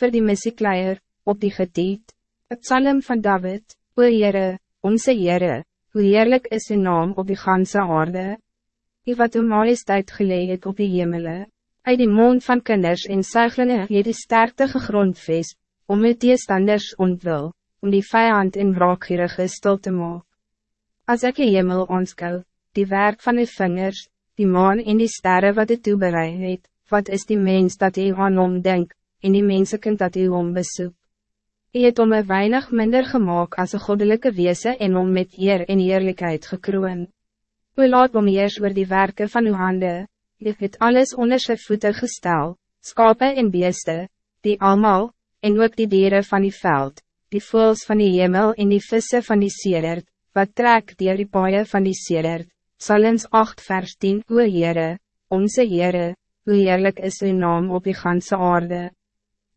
voor die missiekleier, op die getiet. Het psalm van David, O Heere, onze Heere, hoe heerlijk is uw naam op die ganse aarde. Die wat uw majesteit geleid het op die hemele, uit die mond van kinders en zuigelinge het die sterkte gegrondvest, om het teestanders ontwil, om die vijand in wraakgierige stil te maak. Als ik je hemel aanskou, die werk van uw vingers, die maan en die sterren wat het toebereid het, wat is die mens dat u aan hom denk, en die mensenkind dat u hom besoek. U het om een weinig minder gemaakt als een goddelijke wezen en om met eer en eerlijkheid gekroon. U laat om eers oor die werken van uw handen, u het alles onder sy voeten gestel, skape en beeste, die allemaal, en ook die dieren van die veld, die voels van die hemel en die vissen van die sedert, wat trek dier die paaie van die sedert, Salens 8 vers 10 O Heere, onze Heere, hoe heerlijk is uw naam op die ganse aarde.